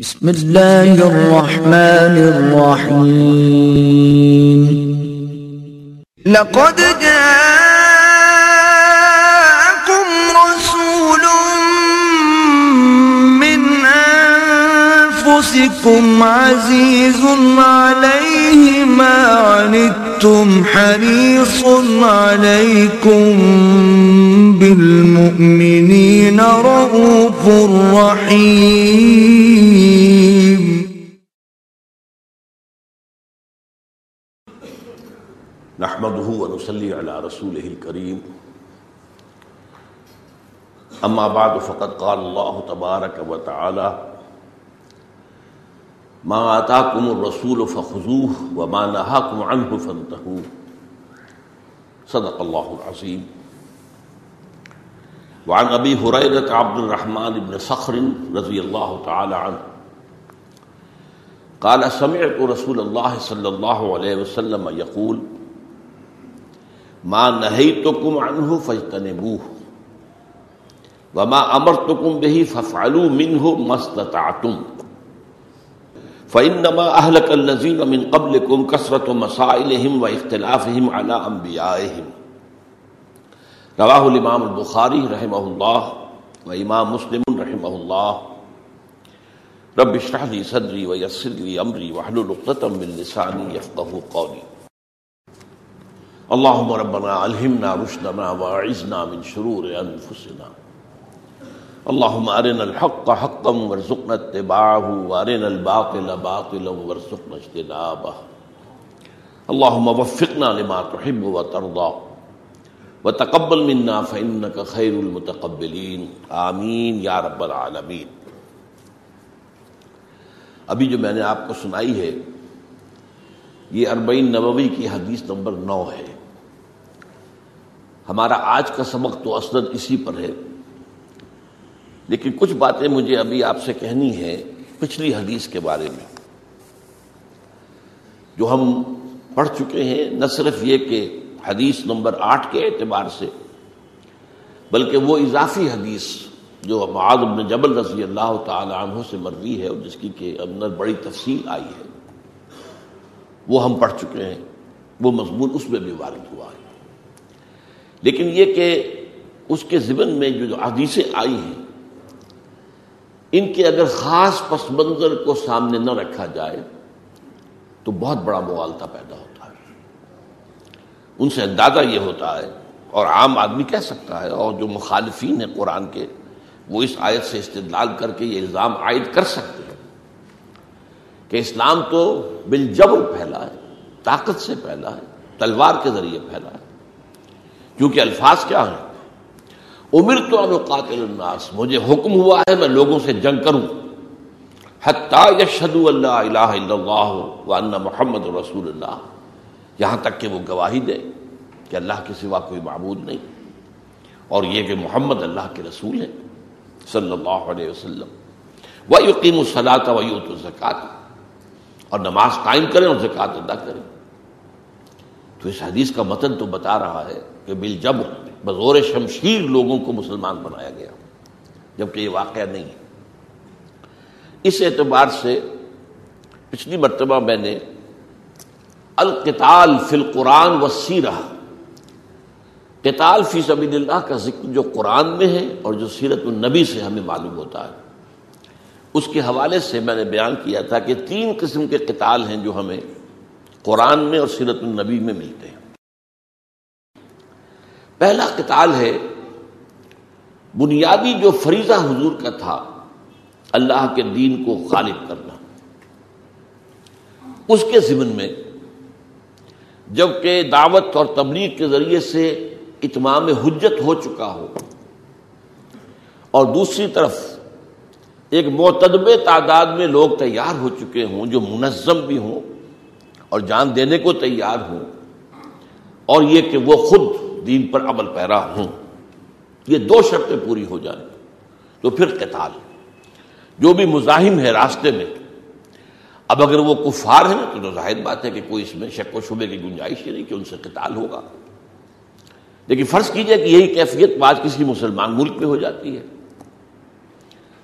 بسم الله الرحمن الرحيم. لقد جاءكم رسول من أنفسكم عزيز عليه ما عنتم حريص عليكم بالمؤمنين رؤوف رحيم. نحمده ونصلي على رسوله الكريم. أما بعد، فقد قال الله تبارك وتعالى ما آتاكم الرسول فخذوه وما نهاكم عنه فانتهوا. صدق الله العظيم وعن أبي هريرة عبد الرحمن بن صخر رضي الله تعالى عنه قال سمعت رسول الله صلى الله عليه وسلم يقول ما نهيتكم عنه فاجتنبوه وما امرتكم به فافعلوا منه ما استطعتم. فانما اهلك الذين من قبلكم كثرة مسائلهم واختلافهم على انبيائهم رواه الامام البخاری رحمه الله وامام مسلم رحمه الله رب اشرح لي صدري ويسر لي امري واحلل عقدة من لساني يفقهوا قولي اللهم ربنا الهمنا رشدنا واعذنا من شرور انفسنا۔ اللهم ارنا الحق حقا وارزقنا اتباعه وارنا الباطل باطلا وارزقنا اجتنابه. اللهم وفقنا لما تحب وترضى. وتقبل منا فانك خير المتقبلين. آمین یا رب العالمین. ابھی جو میں نے آپ کو سنائی ہے، یہ اربعین نبوی کی حدیث نمبر نو ہے۔ ہمارا آج کا سبق تو اسد اسی پر ہے۔ لیکن کچھ باتیں مجھے ابھی آپ سے کہنی ہے پچھلی حدیث کے بارے میں۔ جو ہم پڑھ چکے ہیں، نہ صرف یہ کہ حدیث نمبر آٹھ کے اعتبار سے، بلکہ وہ اضافی حدیث جو معاذ بن جبل رضی اللہ تعالی عنہ سے مروی ہے اور جس کی کہ اندر بڑی تفصیل آئی ہے۔ وہ ہم پڑھ چکے ہیں، وہ مضمون اس میں بھی وارد ہوا ہے۔ لیکن یہ کہ اس کے ذمن میں جو حدیثیں آئی ہیں ان کے اگر خاص پس منظر کو سامنے نہ رکھا جائے، تو بہت بڑا موالتا پیدا ہوتا ہے۔ ان سے اندازہ یہ ہوتا ہے، اور عام آدمی کہہ سکتا ہے، اور جو مخالفین ہیں قرآن کے، وہ اس آیت سے استدلال کر کے یہ الزام عائد کر سکتے ہیں کہ اسلام تو بالجبر پھیلا ہے، طاقت سے پھیلا ہے، تلوار کے ذریعے پھیلا ہے۔ کیونکہ الفاظ کیا ہیں؟ امر تو قاتل الناس، مجھے حکم ہوا ہے میں لوگوں سے جنگ کروں۔ حتیٰ یشہد اللہ الہ الا اللہ وان محمد رسول اللہ۔ یہاں تک کہ وہ گواہی دے کہ اللہ کے سوا کوئی معبود نہیں۔ اور یہ کہ محمد اللہ کے رسول ہے، صلی اللہ علیہ وسلم۔ وہ یقین الصلاۃ ویوت الزکات اور نماز قائم کریں اور زکوٰۃ ادا کریں۔ تو اس حدیث کا متن تو بتا رہا ہے کہ بل جب بزور شمشیر لوگوں کو مسلمان بنایا گیا۔ جبکہ یہ واقعہ نہیں ہے۔ اس اعتبار سے پچھلی مرتبہ میں نے القتال فی القرآن و سیرہ قتال فی سبیل اللہ کا ذکر جو قرآن میں ہے اور جو سیرت النبی سے ہمیں معلوم ہوتا ہے۔ اس کے حوالے سے میں نے بیان کیا تھا کہ تین قسم کے قتال ہیں جو ہمیں قرآن میں اور سیرت النبی میں ملتے ہیں۔ پہلا قتال ہے بنیادی جو فریضہ حضور کا تھا، اللہ کے دین کو غالب کرنا۔ اس کے ضمن میں جبکہ دعوت اور تبلیغ کے ذریعے سے اتمام حجت ہو چکا ہو، اور دوسری طرف ایک معتدب تعداد میں لوگ تیار ہو چکے ہوں، جو منظم بھی ہوں اور جان دینے کو تیار ہوں، اور یہ کہ وہ خود دین پر عمل پیرا ہوں۔ یہ دو شرطیں پوری ہو جائیں تو پھر قتال جو بھی مزاحم ہے راستے میں۔ اب اگر وہ کفار ہیں تو ظاہر بات ہے کہ کوئی اس میں شک و شبے کی گنجائش ہی نہیں کہ ان سے قتال ہوگا۔ لیکن فرض کیجیے کہ یہی کیفیت بعض کسی مسلمان ملک میں ہو جاتی ہے۔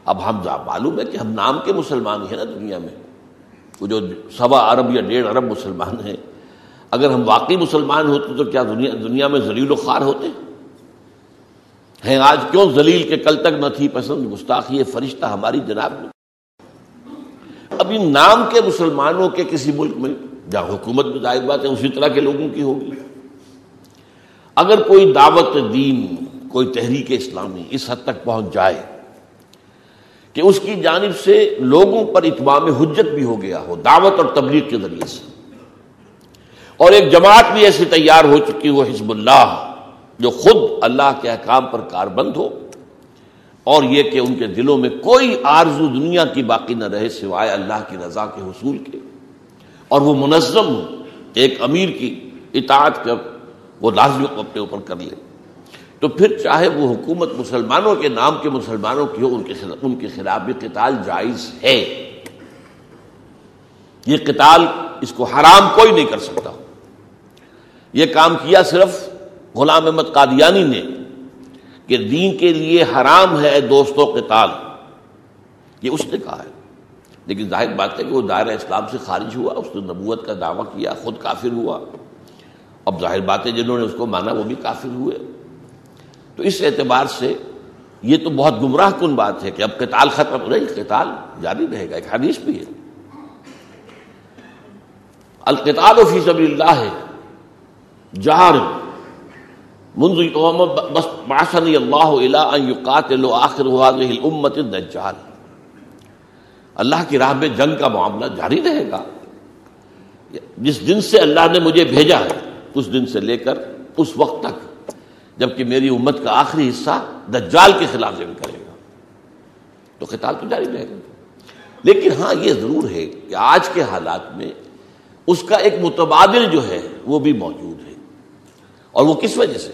اب ہم معلوم ہے کہ ہم نام کے مسلمان ہیں نا دنیا میں۔ وہ جو سوا ارب یا ڈیڑھ ارب مسلمان ہیں۔ اگر ہم واقعی مسلمان ہوتے تو کیا دنیا دنیا میں ذلیل و خوار ہوتے؟ ہیں آج کیوں ذلیل کے کل تک نہ تھی؟ پسند گستاخی فرشتہ ہماری جناب میں۔ ابھی نام کے مسلمانوں کے کسی ملک میں، جہاں حکومت میں ظاہر بات ہے، اسی طرح کے لوگوں کی ہوگی۔ اگر کوئی دعوت دین، کوئی تحریک اسلامی اس حد تک پہنچ جائے کہ اس کی جانب سے لوگوں پر اتمام حجت بھی ہو گیا ہو، دعوت اور تبلیغ کے ذریعے سے اور ایک جماعت بھی ایسی تیار ہو چکی وہ حزب اللہ، جو خود اللہ کے احکام پر کار بند ہو۔ اور یہ کہ ان کے دلوں میں کوئی آرزو دنیا کی باقی نہ رہے سوائے اللہ کی رضا کے حصول کے۔ اور وہ منظم ایک امیر کی اطاعت کر، وہ لازمی کو اپنے اوپر کر لے۔ تو پھر چاہے وہ حکومت مسلمانوں کے نام کے مسلمانوں کی ہو، ان کے خلاف، ان کے خلاف بھی قتال جائز ہے۔ یہ قتال اس کو حرام کوئی نہیں کر سکتا۔ یہ کام کیا صرف غلام احمد قادیانی نے کہ دین کے لیے حرام ہے دوستوں قتال یہ اس نے کہا ہے۔ لیکن ظاہر بات ہے کہ وہ دائرہ اسلام سے خارج ہوا، اس نے نبوت کا دعویٰ کیا، خود کافر ہوا۔ اب ظاہر بات ہے جنہوں نے اس کو مانا وہ بھی کافر ہوئے۔ تو اس اعتبار سے یہ تو بہت گمراہ کن بات ہے کہ اب قتال ختم نہیں قتال جاری رہے گا، ایک حدیث بھی ہے۔ القتال فی سبیل اللہ ہے۔ جہر بس باسنی اللہ يقاتل آخر هذه الامت الدجال۔ اللہ کی راہ میں جنگ کا معاملہ جاری رہے گا۔ جس دن سے اللہ نے مجھے بھیجا ہے، اس دن سے لے کر اس وقت تک، جبکہ میری امت کا آخری حصہ دجال کے خلاف جنگ کرے گا۔ تو خطاب تو جاری رہے گا۔ لیکن ہاں یہ ضرور ہے کہ آج کے حالات میں اس کا ایک متبادل جو ہے، وہ بھی موجود ہے۔ اور وہ کس وجہ سے؟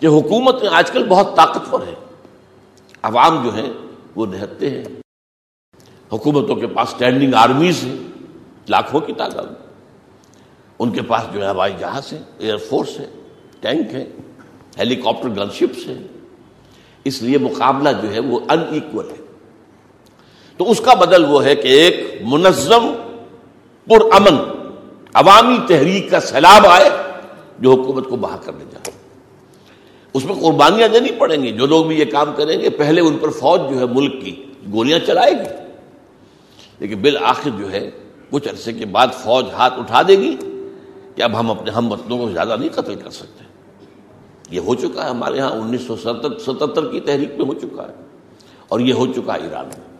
کہ حکومت آج کل بہت طاقتور ہے۔ عوام جو ہے وہ نہتے ہیں۔ حکومتوں کے پاس اسٹینڈنگ آرمیز ہیں۔ لاکھوں کی تعداد ان کے پاس جو ہے، ہوائی جہاز ہے ایئر فورس ہے ٹینک ہے ہیلی کاپٹر گن شپس ہیں۔ اس لیے مقابلہ جو ہے، وہ ان ایکول ہے۔ تو اس کا بدل وہ ہے کہ ایک منظم پر امن عوامی تحریک کا سیلاب آئے۔ جو حکومت کو بہا کرنے جائے اس میں قربانیاں دینی پڑیں گی، جو لوگ بھی یہ کام کریں گے، پہلے ان پر فوج جو ہے ملک کی گولیاں چلائے گی۔ لیکن بالآخر جو ہے، کچھ عرصے کے بعد فوج ہاتھ اٹھا دے گی کہ اب ہم اپنے، ہم وطنوں کو زیادہ نہیں قتل کر سکتے۔ یہ ہو چکا ہے ہمارے یہاں، انیس سو ستہتر کی تحریک میں ہو چکا ہے۔ اور یہ ہو چکا ہے ایران میں۔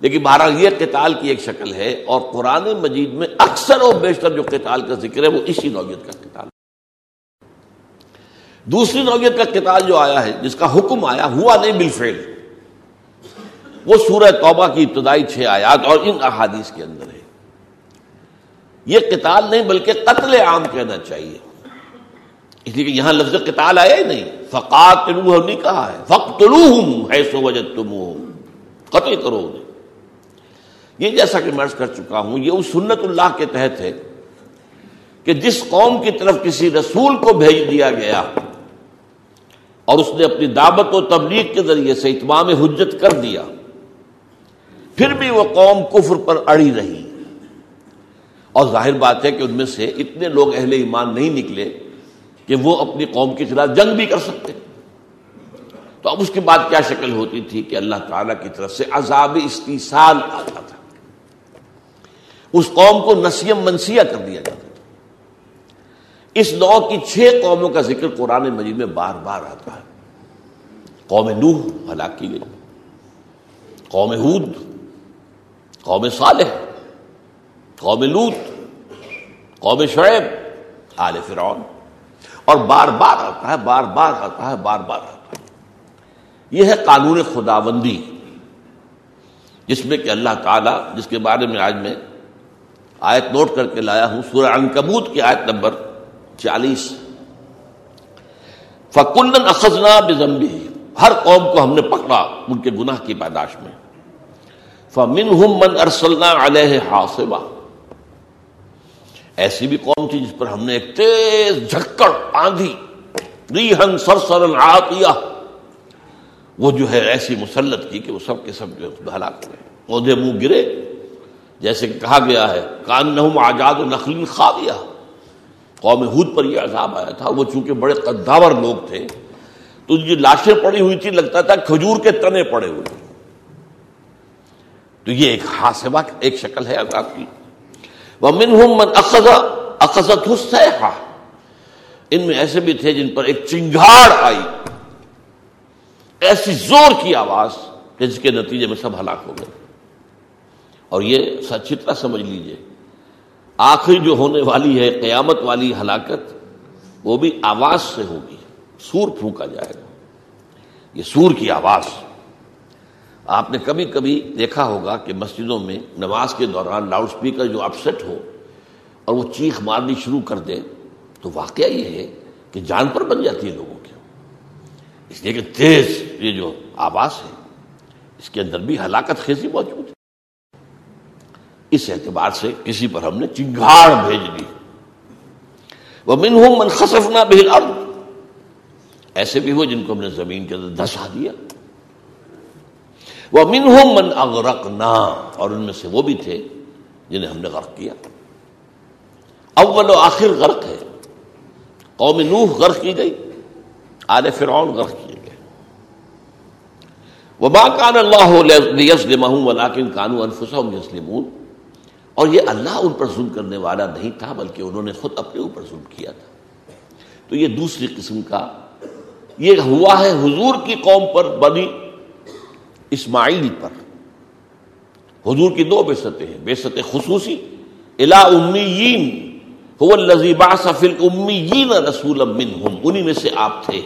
لیکن بہرحال یہ قتال کی ایک شکل ہے اور قرآن مجید میں اکثر و بیشتر جو قتال کا ذکر ہے، وہ اسی نوعیت کا قتال دوسری نوعیت کا قتال جو آیا ہے، جس کا حکم آیا، ہوا نہیں بالفعل۔ وہ سورہ توبہ کی ابتدائی چھ آیات اور ان احادیث کے اندر ہے۔ یہ قتال نہیں، بلکہ قتل عام کہنا چاہیے۔ اس لیے کہ یہاں لفظ قتال آیا ہی نہیں۔ فقات نہیں کہا ہے فخت ہے سو وجد تم قتل کرو یہ جیسا کہ مرض کر چکا ہوں، یہ اس سنت اللہ کے تحت ہے کہ جس قوم کی طرف کسی رسول کو بھیج دیا گیا اور اس نے اپنی دعوت و تبلیغ کے ذریعے سے اتمام حجت کر دیا۔ پھر بھی وہ قوم کفر پر اڑی رہی۔ اور ظاہر بات ہے کہ ان میں سے اتنے لوگ اہل ایمان نہیں نکلے کہ وہ اپنی قوم کے خلاف جنگ بھی کر سکتے۔ تو اب اس کے بعد کیا شکل ہوتی تھی کہ اللہ تعالی کی طرف سے عذاب استیصال آتا تھا۔ اس قوم کو نسیم منسیہ کر دیا جاتا اس نو کی چھ قوموں کا ذکر قرآن مجید میں بار بار آتا ہے۔ قوم نوح ہلاک کی گئی۔ قوم ہود، قوم صالح، قوم لوت قوم شعیب، آل فرعون۔ اور بار بار آتا ہے، بار بار آتا ہے، بار بار آتا ہے۔ یہ ہے قانون خداوندی، جس میں کہ اللہ تعالیٰ، جس کے بارے میں آج میں آیت نوٹ کر کے لایا ہوں، سورہ انکبوت کی آیت نمبر چالیس۔ فکن اخذنا بزمبی ہر قوم کو ہم نے پکڑا ان کے گناہ کی پیداش میں۔ فمن من ارسلنا علیہ حاصبہ ایسی بھی قوم تھی جس پر ہم نے ایک تیز جھکڑ آندھی ریحن سر سرن وہ جو ہے ایسی مسلط کی کہ وہ سب کے سب جو ہلاک ہوئے۔ پودے منہ گرے، جیسے کہ کہا گیا ہے کان نہ آزاد و نخلی خا قوم ہود پر یہ عذاب آیا تھا، وہ چونکہ بڑے قداور لوگ تھے، تو جو لاشیں پڑی ہوئی تھی لگتا تھا کھجور کے تنے پڑے ہوئے۔ تو یہ ایک حاصبہ ایک شکل ہے عذاب کی۔ وہ من ہوں من ان میں ایسے بھی تھے جن پر ایک چنگاڑ آئی۔ ایسی زور کی آواز کہ جس کے نتیجے میں سب ہلاک ہو گئے۔ اور یہ سچتا سمجھ لیجیے۔ آخری جو ہونے والی ہے، قیامت والی ہلاکت، وہ بھی آواز سے ہوگی۔ سور پھونکا جائے گا۔ یہ سور کی آواز۔ آپ نے کبھی کبھی دیکھا ہوگا کہ مسجدوں میں نماز کے دوران لاؤڈ اسپیکر جو اپسٹ ہو اور وہ چیخ مارنی شروع کر دے تو واقعہ یہ ہے کہ جان پر بن جاتی ہے لوگوں کی۔ اس لیے کہ تیز یہ جو آواز ہے، اس کے اندر بھی ہلاکت خیزی موجود ہے۔ اس اعتبار سے کسی پر ہم نے چنگاڑ بھیج دی۔ وہ من ہوں من خسفنا بہل ایسے بھی ہو جن کو ہم نے زمین کے اندر دھسا دیا۔ وہ من ہوں من اغرقنا، اور ان میں سے وہ بھی تھے جنہیں ہم نے غرق کیا۔ اول و آخر غرق ہے۔ قوم نوح غرق کی گئی، آل فرعون غرق کیے گئے۔ وہ ماں کان اللہ ولاکن کانو انفسهم یسلمون اور یہ اللہ ان پر ظلم کرنے والا نہیں تھا، بلکہ انہوں نے خود اپنے اوپر ظلم کیا تھا۔ تو یہ دوسری قسم کا، یہ ہوا ہے حضور کی قوم پر، بنی اسماعیل پر۔ حضور کی دو بےستیں ہیں بےست خصوصی، الا امیین، هو الذي بعث في الاميين رسولا منهم انہی میں سے آپ تھے۔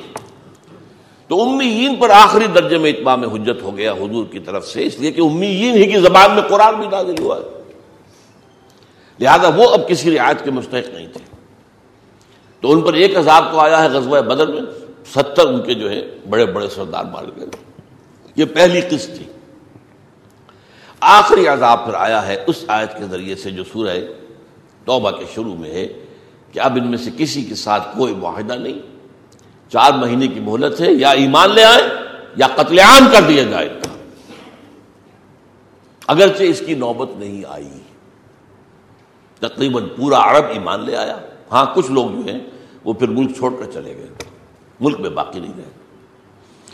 تو امیین پر آخری درجے میں اتمام حجت ہو گیا حضور کی طرف سے، اس لیے کہ امیین ہی کی زبان میں قرآن بھی نازل ہوا ہے۔ لہذا وہ اب کسی رعایت کے مستحق نہیں تھے۔ تو ان پر ایک عذاب تو آیا ہے غزوہ بدر میں، ستر ان کے جو ہے بڑے بڑے سردار مار گئے۔ یہ پہلی قسط تھی۔ آخری عذاب پھر آیا ہے اس آیت کے ذریعے سے جو سورہ توبہ کے شروع میں ہے کہ اب ان میں سے کسی کے ساتھ کوئی معاہدہ نہیں۔ چار مہینے کی مہلت ہے، یا ایمان لے آئے یا قتل عام کر دیا جائے۔ اگرچہ اس کی نوبت نہیں آئی۔ تقریباً پورا عرب ایمان لے آیا۔ ہاں کچھ لوگ جو ہیں، وہ پھر ملک چھوڑ کر چلے گئے۔ ملک میں باقی نہیں رہے۔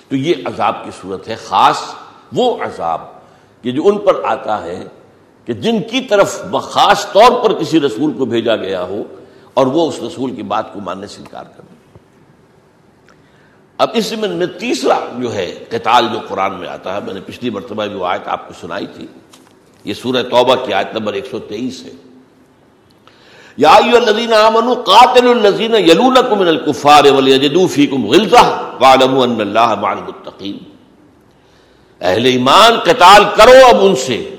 تو یہ عذاب کی صورت ہے، خاص وہ عذاب کہ جو ان پر آتا ہے کہ جن کی طرف خاص طور پر کسی رسول کو بھیجا گیا ہو اور وہ اس رسول کی بات کو ماننے سے انکار کر دیں۔ اب اس میں تیسرا جو ہے قتال جو قرآن میں آتا ہے، میں نے پچھلی مرتبہ جو آیت آپ کو سنائی تھی، یہ سورہ توبہ کی آیت نمبر ایک سو تیئیس ہے۔ یا الذین آمنوا قاتلوا الذین یلونکم من الکفار ولیجدوا فیکم غلظہ واعلموا ان اللہ مع المتقین۔ اہل ایمان قتال کرو اب ان سے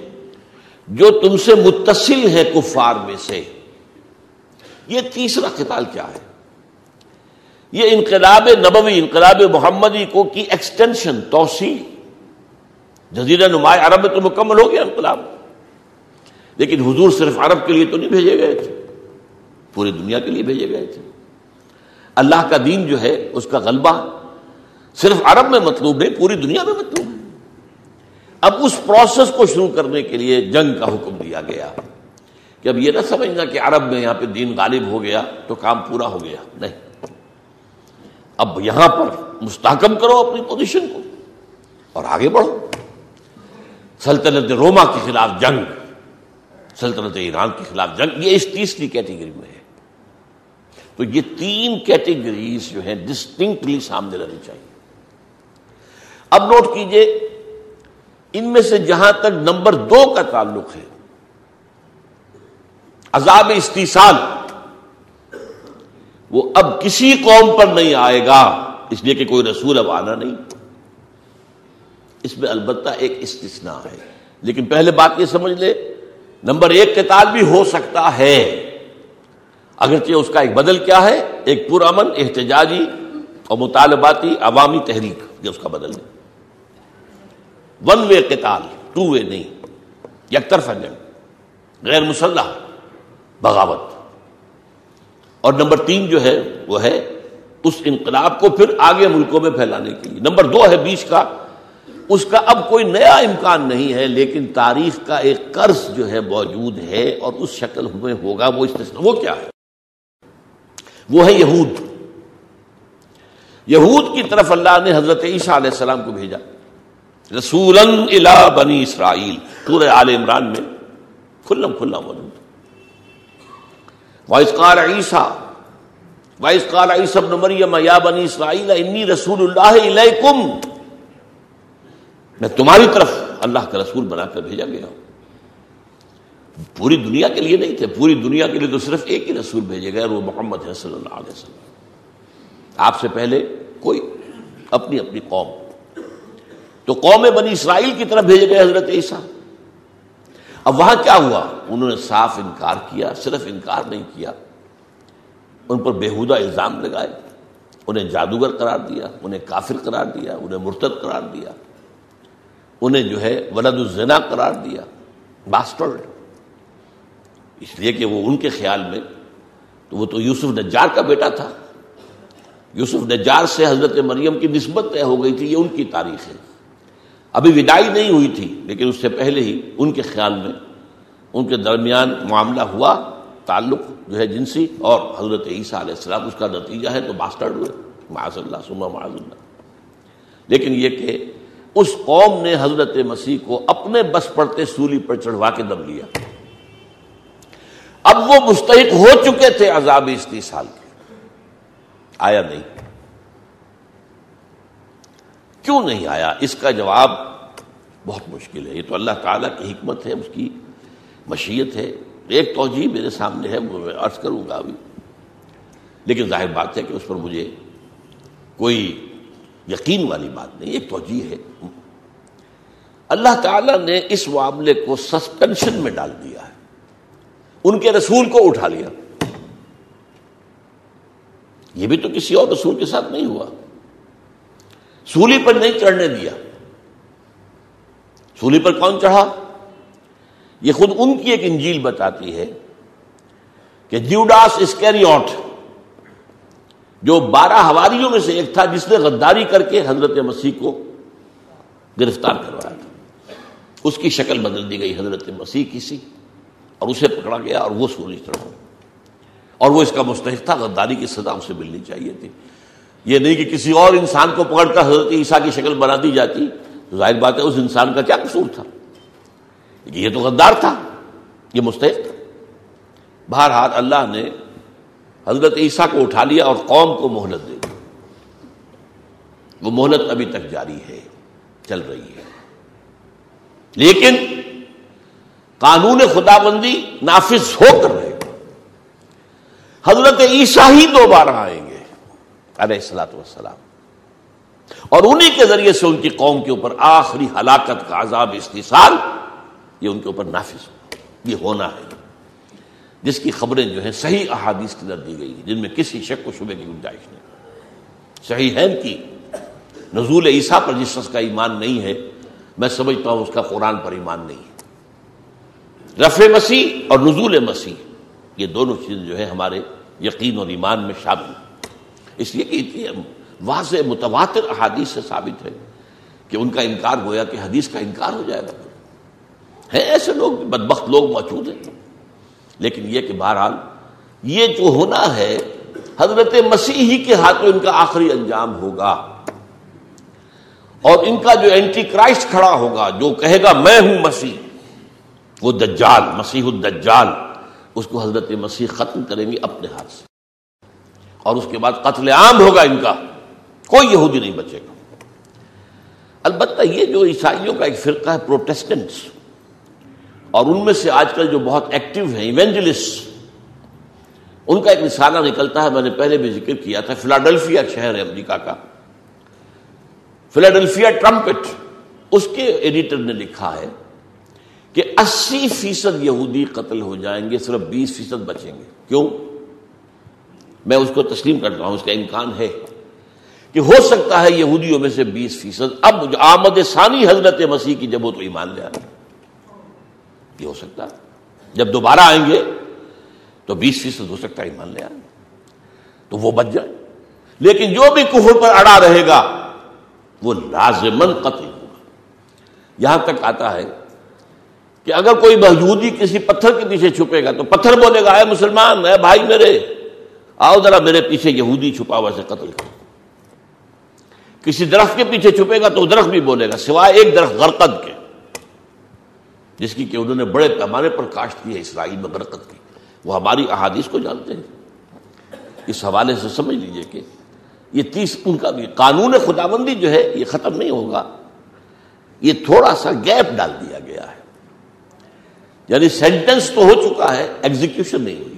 جو تم سے متصل ہے کفار میں سے۔ یہ تیسرا قتال کیا ہے؟ یہ انقلاب نبوی، انقلاب محمدی کو کی ایکسٹینشن توسیع۔ جزیرہ نمایاں عرب میں تو مکمل ہو گیا انقلاب۔ لیکن حضور صرف عرب کے لیے تو نہیں بھیجے گئے تھے۔ پوری دنیا کے لیے بھیجے گئے تھے۔ اللہ کا دین جو ہے، اس کا غلبہ صرف عرب میں مطلوب نہیں، پوری دنیا میں مطلوب ہے۔ اب اس پروسیس کو شروع کرنے کے لیے جنگ کا حکم دیا گیا۔ کہ اب یہ نہ سمجھنا کہ عرب میں یہاں پہ دین غالب ہو گیا تو کام پورا ہو گیا۔ نہیں۔ اب یہاں پر مستحکم کرو اپنی پوزیشن کو اور آگے بڑھو۔ سلطنت روما کے خلاف جنگ۔ سلطنت ایران کے خلاف جنگ، یہ اس تیسری کیٹیگری میں ہے۔ تو یہ تین کیٹیگریز جو ہیں ڈسٹنکٹلی سامنے رہنی چاہیے۔ اب نوٹ کیجیے، ان میں سے جہاں تک نمبر دو کا تعلق ہے، عذاب استیصال وہ اب کسی قوم پر نہیں آئے گا، اس لیے کہ کوئی رسول اب آنا نہیں۔ اس میں البتہ ایک استثناء ہے۔ لیکن پہلے بات یہ سمجھ لے نمبر ایک قتال بھی ہو سکتا ہے۔ اگرچہ اس کا ایک بدل کیا ہے، ایک پرامن، احتجاجی اور مطالباتی عوامی تحریک یہ اس کا بدل ہے۔ ون وے قتال ٹو وے نہیں۔ یک طرف غیر مسلح، بغاوت۔ اور نمبر تین جو ہے، وہ ہے اس انقلاب کو پھر آگے ملکوں میں پھیلانے کے لیے۔ نمبر دو ہے بیچ کا اس کا اب کوئی نیا امکان نہیں ہے، لیکن تاریخ کا ایک قرض جو ہے موجود ہے اور اس شکل میں ہوگا، وہ استثنا وہ کیا ہے؟ وہ ہے یہود۔ یہود کی طرف اللہ نے حضرت عیسیٰ علیہ السلام کو بھیجا۔ رسول بنی اسرائیل۔ پورے عال عمران میں کھلم کھلا موجود۔ وائس کال عیسیٰ وائس کال عیسب مریم یا بنی اسرائیل انی رسول اللہ علیکم میں تمہاری طرف اللہ کا رسول بنا کر بھیجا گیا ہوں۔ پوری دنیا کے لیے نہیں تھے، پوری دنیا کے لیے تو صرف ایک ہی رسول بھیجے گئے اور وہ محمد ہے صلی اللہ علیہ وسلم۔ آپ سے پہلے کوئی اپنی اپنی قوم۔ تو قوم بنی اسرائیل کی طرف بھیجے گئے حضرت عیسیٰ۔ اب وہاں کیا ہوا؟ انہوں نے صاف انکار کیا، صرف انکار نہیں کیا۔ ان پر بےحدہ الزام لگائے، انہیں جادوگر قرار دیا، انہیں کافر قرار دیا، انہیں مرتد قرار دیا۔ انہیں جو ہے ولد الزنا قرار دیا باسٹرڈ اس لیے کہ وہ ان کے خیال میں، تو وہ تو یوسف نجار کا بیٹا تھا۔ یوسف نجار سے حضرت مریم کی نسبت طے ہو گئی تھی، یہ ان کی تاریخ ہے۔ ابھی ودائی نہیں ہوئی تھی، لیکن اس سے پہلے ہی ان کے خیال میں ان کے درمیان معاملہ ہوا، تعلق جو ہے جنسی، اور حضرت عیسیٰ علیہ السلام، اس کا نتیجہ ہے تو باسٹرڈ ہوئے۔ معاذ اللہ سما معاذ اللہ۔ لیکن یہ کہ اس قوم نے حضرت مسیح کو اپنے بس پڑتے سولی پر چڑھوا کے دم لیا۔ اب وہ مستحق ہو چکے تھے عذاب استی سال کے۔ آیا نہیں۔ کیوں نہیں آیا؟ اس کا جواب بہت مشکل ہے۔ یہ تو اللہ تعالیٰ کی حکمت ہے، اس کی مشیت ہے۔ ایک توجہ میرے سامنے ہے میں عرض کروں گا ابھی۔ لیکن ظاہر بات ہے کہ اس پر مجھے کوئی یقین والی بات نہیں، ایک توجہ ہے۔ اللہ تعالیٰ نے اس معاملے کو سسپینشن میں ڈال دیا ہے۔ ان کے رسول کو اٹھا لیا۔ یہ بھی تو کسی اور رسول کے ساتھ نہیں ہوا۔ سولی پر نہیں چڑھنے دیا۔ سولی پر کون چڑھا؟ یہ خود ان کی ایک انجیل بتاتی ہے کہ جیوڈاس اسکیریوٹ جو بارہ ہواریوں میں سے ایک تھا جس نے غداری کر کے حضرت مسیح کو گرفتار کروایا تھا۔ اس کی شکل بدل دی گئی، حضرت مسیح کی سی، اور اسے پکڑا گیا اور وہ سولی چڑھا اور وہ اس کا مستحق تھا، غداری کی سزا اسے ملنی چاہیے تھی۔ یہ نہیں کہ کسی اور انسان کو پکڑ کر حضرت عیسیٰ کی شکل بنا دی جاتی۔ تو ظاہر بات ہے، اس انسان کا کیا قصور تھا؟ یہ تو غدار تھا، یہ مستحق تھا۔ بہرحال اللہ نے حضرت عیسیٰ کو اٹھا لیا اور قوم کو مہلت دے دی۔ وہ مہلت ابھی تک جاری ہے، چل رہی ہے۔ لیکن قانون خدا بندی نافذ ہو کر رہے۔ گا حضرت عیسیٰ ہی دوبارہ آئیں گے، علیہ السلاۃ والسلام۔ اور انہی کے ذریعے سے ان کی قوم کے اوپر آخری ہلاکت کا عذاب استحصال، یہ ان کے اوپر نافذ ہو۔ یہ ہونا ہے۔ جس کی خبریں جو ہیں صحیح احادیث کی در دی گئی جن میں کسی شک و شبے کی گنجائش نہیں۔ صحیح ہے کی نزول عیسیٰ پر جس شخص کا ایمان نہیں ہے، میں سمجھتا ہوں اس کا قرآن پر ایمان نہیں ہے۔ رف مسیح اور نزول مسیح، یہ دونوں چیزیں جو ہے ہمارے یقین اور ایمان میں شامل اس لیے کہ اتنی واضح متواتر احادیث سے ثابت ہے کہ ان کا انکار گویا کہ حدیث کا انکار ہو جائے گا۔ ہے ایسے لوگ، بدبخت لوگ موجود ہیں۔ لیکن یہ کہ بہرحال یہ جو ہونا ہے، حضرت مسیح ہی کے ہاتھوں ان کا آخری انجام ہوگا۔ اور ان کا جو اینٹی کرائسٹ کھڑا ہوگا، جو کہے گا میں ہوں مسیح، وہ دجال، مسیح الدجال، اس کو حضرت مسیح ختم کریں گے اپنے ہاتھ سے۔ اور اس کے بعد قتل عام ہوگا ان کا، کوئی یہودی نہیں بچے گا۔ البتہ یہ جو عیسائیوں کا ایک فرقہ ہے پروٹیسٹنٹس اور ان میں سے آج کل جو بہت ایکٹیو ہیں، ایونجلسٹ، ان کا ایک نشانہ نکلتا ہے، میں نے پہلے بھی ذکر کیا تھا فلاڈلفیا شہر ہے امریکہ کا۔ فلاڈلفیا ٹرمپٹ، اس کے ایڈیٹر نے لکھا ہے کہ اسی فیصد یہودی قتل ہو جائیں گے، صرف بیس فیصد بچیں گے۔ کیوں؟ میں اس کو تسلیم کرتا ہوں، اس کا امکان ہے کہ ہو سکتا ہے یہودیوں میں سے بیس فیصد۔ اب آمد ثانی حضرت مسیح کی جب وہ تو ایمان لے آئے یہ ہو سکتا۔ جب دوبارہ آئیں گے تو بیس فیصد ہو سکتا ہے ایمان لے آئیں۔ تو وہ بچ جائے۔ لیکن جو بھی کفر پر اڑا رہے گا، وہ لازمن قتل ہوگا۔ یہاں تک آتا ہے کہ اگر کوئی بہجودی کسی پتھر کے پیچھے چھپے گا تو پتھر بولے گا، اے مسلمان، اے بھائی میرے، آؤ ذرا میرے پیچھے یہودی چھپا ہوا سے قتل کر کسی درخت کے پیچھے چھپے گا تو درخت بھی بولے گا، سوائے ایک درخت، غرقد کے۔ جس کی کہ انہوں نے بڑے پیمانے پر کاشت کی ہے اسرائیل میں غرقد کی۔ وہ ہماری احادیث کو جانتے ہیں۔ اس حوالے سے سمجھ لیجیے کہ یہ تیس ان کا بھی قانون خدا بندی جو ہے یہ ختم نہیں ہوگا۔ یہ تھوڑا سا گیپ ڈال دیا گیا ہے۔ یعنی سینٹنس تو ہو چکا ہے، ایگزیکیوشن نہیں ہوئی۔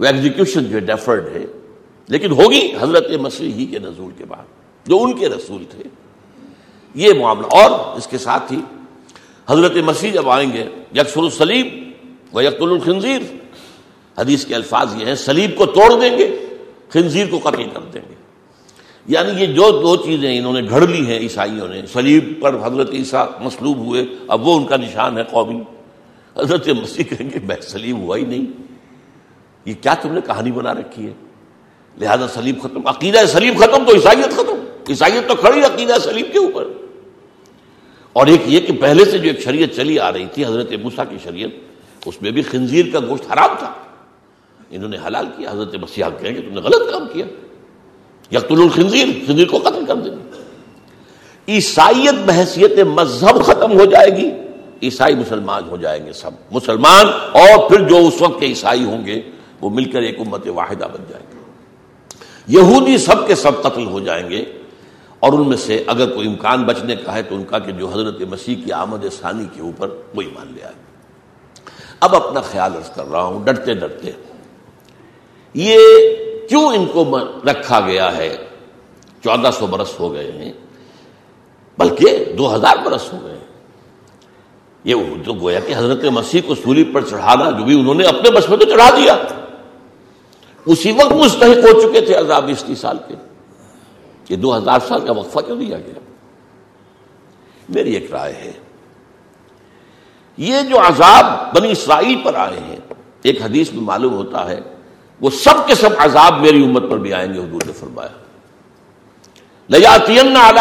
وہ ایگزیکیوشن جو ہے ڈیفرڈ ہے۔ لیکن ہوگی حضرت مسیح ہی کے نزول کے بعد، جو ان کے رسول تھے۔ یہ معاملہ اور اس کے ساتھ ہی حضرت مسیح جب آئیں گے، یکسر السلیم و یکل الخنزیر۔ حدیث کے الفاظ یہ ہیں، سلیب کو توڑ دیں گے، خنزیر کو قتل کر دیں گے۔ یعنی یہ جو دو چیزیں انہوں نے گھڑ لی ہیں عیسائیوں نے، سلیب پر حضرت عیسیٰ مسلوب ہوئے، اب وہ ان کا نشان ہے قومی۔ حضرت مسیح کہیں گے، میں سلیب ہوا ہی نہیں۔ یہ کیا تم نے کہانی بنا رکھی ہے؟ لہذا سلیب ختم، عقیدہ سلیب ختم تو عیسائیت ختم۔ عیسائیت تو کھڑی، عقیدہ سلیب کے اوپر۔ اور ایک یہ کہ پہلے سے جو ایک شریعت چلی آ رہی تھی، حضرت موسا کی شریعت، اس میں بھی خنزیر کا گوشت حرام تھا۔ انہوں نے حلال کیا، حضرت مسیح کہیں کہ تم نے غلط کام کیا۔ یقل الخنزیر، خنزیر کو قتل کر دیں گے۔ عیسائیت بحثیت مذہب ختم ہو جائے گی، عیسائی مسلمان ہو جائیں گے سب۔ مسلمان اور پھر جو اس وقت کے عیسائی ہوں گے، وہ مل کر ایک امت واحدہ بن جائیں گے۔ یہودی سب کے سب قتل ہو جائیں گے۔ اور ان میں سے اگر کوئی امکان بچنے کا ہے تو ان کا کہ جو حضرت مسیح کی آمد ثانی کے اوپر وہ ایمان لے آئے۔ اب اپنا خیال عرض کر رہا ہوں، ڈرتے ڈرتے۔ یہ کیوں ان کو رکھا گیا ہے؟ چودہ سو برس ہو گئے ہیں، بلکہ دو ہزار برس ہو گئے ہیں۔ یہ جو گویا کہ حضرت مسیح کو سولی پر چڑھانا جو بھی انہوں نے اپنے بس میں تو چڑھا دیا۔ اسی وقت مستحق ہو چکے تھے عذاب اسٹی سال کے۔ یہ دو ہزار سال کا وقفہ کیوں دیا گیا؟ میری ایک رائے ہے۔ یہ جو عذاب بنی اسرائیل پر آئے ہیں، ایک حدیث میں معلوم ہوتا ہے، وہ سب کے سب عذاب میری امت پر بھی آئیں گے، حضور نے فرمایا۔ لیا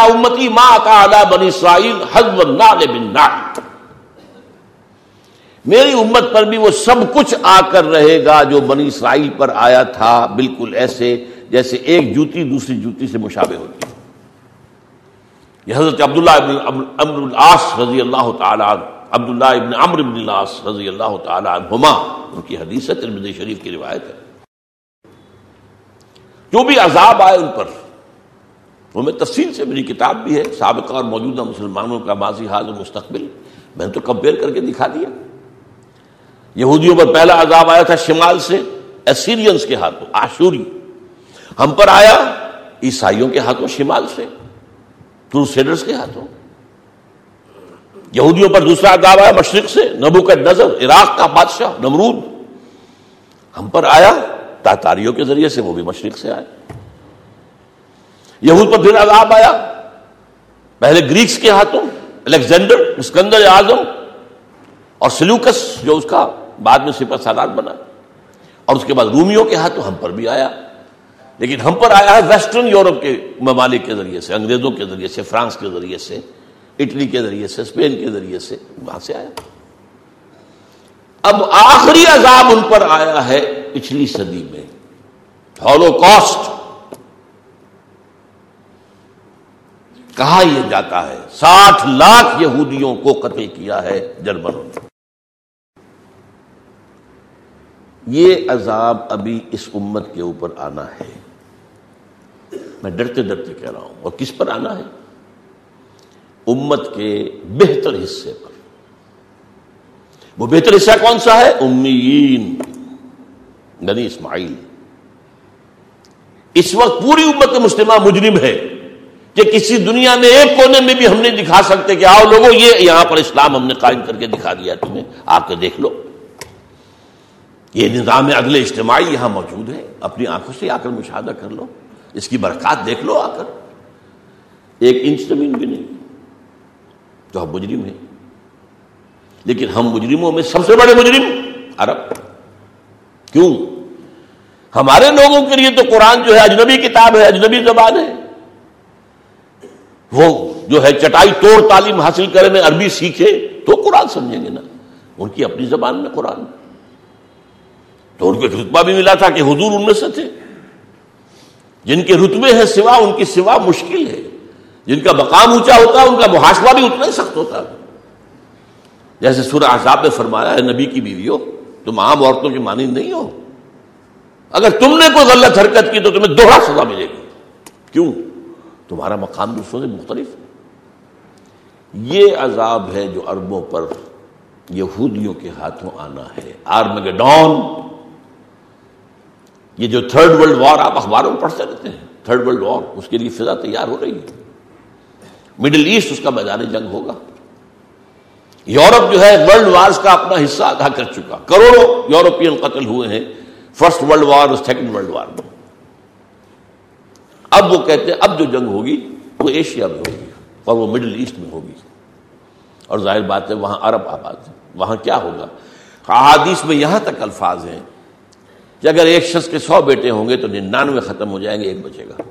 امتی ماں کا بنی اسرائیل حزب بن میری امت پر بھی وہ سب کچھ آ کر رہے گا جو بنی اسرائیل پر آیا تھا، بالکل ایسے جیسے ایک جوتی دوسری جوتی سے مشابہ ہوتی ہے۔ یہ حضرت عبداللہ ابن امر العاص رضی اللہ تعالیٰ عبداللہ ابن عمر ابن العاص رضی اللہ تعالیٰ عنہما ان کی حدیث ہے، ترمذی شریف کی روایت ہے۔ جو بھی عذاب آئے ان پر، وہ میں تفصیل سے میری کتاب بھی ہے، سابقہ اور موجودہ مسلمانوں کا ماضی، حال و مستقبل، میں نے تو کمپیئر کر کے دکھا دیا۔ یہودیوں پر پہلا عذاب آیا تھا شمال سے ایسیرینس کے ہاتھوں آشوری ہم پر آیا عیسائیوں کے ہاتھوں شمال سے، کروسیڈرز کے ہاتھوں۔ یہودیوں پر دوسرا عذاب آیا مشرق سے نبو کا نظر عراق کا بادشاہ، نمرود۔ ہم پر آیا تاتاریوں کے ذریعے سے، وہ بھی مشرق سے آئے۔ یہود پر پھر عذاب آیا۔ پہلے گریکس کے ہاتھوں الیگزینڈر اسکندر اعظم اور سلوکس جو اس کا بعد میں سپر سالار بنا۔ اور اس کے بعد رومیوں کے ہاتھوں ہم پر بھی آیا۔ لیکن ہم پر آیا ہے ویسٹرن یورپ کے ممالک کے ذریعے سے، انگریزوں کے ذریعے سے، فرانس کے ذریعے سے، اٹلی کے ذریعے سے اسپین کے ذریعے سے، وہاں سے آیا۔ اب آخری عذاب ان پر آیا ہے پچھلی صدی میں۔ ہالو کاسٹ کہا یہ جاتا ہے؟ ساٹھ لاکھ یہودیوں کو قتل کیا ہے جرمنوں نے۔ یہ عذاب ابھی اس امت کے اوپر آنا ہے۔ میں ڈرتے ڈرتے کہہ رہا ہوں اور کس پر آنا ہے؟ امت کے بہتر حصے پر۔ وہ بہتر حصہ کون سا ہے؟ امیین، بنی اسماعیل۔ اس وقت پوری امت مسلمہ مجرم ہے کہ کسی دنیا میں ایک کونے میں بھی ہم نہیں دکھا سکتے کہ آؤ لوگوں، یہ یہاں پر اسلام ہم نے قائم کر کے دکھا دیا تمہیں، آپ کے دیکھ لو۔ یہ نظام اگلے اجتماعی یہاں موجود ہے، اپنی آنکھوں سے آ کر مشاہدہ کر لو۔ اس کی برکات دیکھ لو آ کر۔ ایک انچ زمین بھی نہیں تو ہم مجرم ہیں۔ لیکن ہم مجرموں میں سب سے بڑے مجرم عرب۔ کیوں؟ ہمارے لوگوں کے لیے تو قرآن جو ہے اجنبی کتاب ہے، اجنبی زبان ہے۔ وہ جو ہے چٹائی توڑ تعلیم حاصل کریں عربی سیکھے تو قرآن سمجھیں گے نا۔ ان کی اپنی زبان میں قرآن۔ تو ان کو ایک رتبہ بھی ملا تھا کہ حضور ان میں سے تھے۔ جن کے رتبے ہیں سوا، ان کی سوا مشکل ہے۔ جن کا مقام اونچا ہوتا ہے ان کا محاسبہ بھی اتنا ہی سخت ہوتا۔ ہے جیسے سورہ احزاب نے فرمایا ہے نبی کی بیوی ہو تم عام عورتوں کی مانند نہیں ہو۔ اگر تم نے کوئی غلط حرکت کی تو تمہیں دوہرا سزا ملے گی۔ کیوں؟ تمہارا مقام دوسروں سے مختلف۔ یہ عذاب ہے جو اربوں پر یہودیوں کے ہاتھوں آنا ہے۔ آرمگڈون یہ جو تھرڈ ورلڈ وار آپ اخباروں میں پڑھتے رہتے ہیں تھرڈ ورلڈ وار اس کے لیے فضا تیار ہو رہی ہے۔ مڈل ایسٹ اس کا میدان جنگ ہوگا۔ یورپ جو ہے ورلڈ وارز کا اپنا حصہ ادا کر چکا۔ کروڑوں یورپین قتل ہوئے ہیں۔ فرسٹ ورلڈ وار اور سیکنڈ ورلڈ وار میں۔ اب وہ کہتے ہیں، اب جو جنگ ہوگی، وہ ایشیا میں ہوگی اور وہ مڈل ایسٹ میں ہوگی۔ اور ظاہر بات ہے، وہاں عرب آباد ہے وہاں کیا ہوگا؟ احادیث میں یہاں تک الفاظ ہیں۔ کہ اگر ایک شخص کے سو بیٹے ہوں گے تو ننانوے ختم ہو جائیں گے، ایک بچے گا۔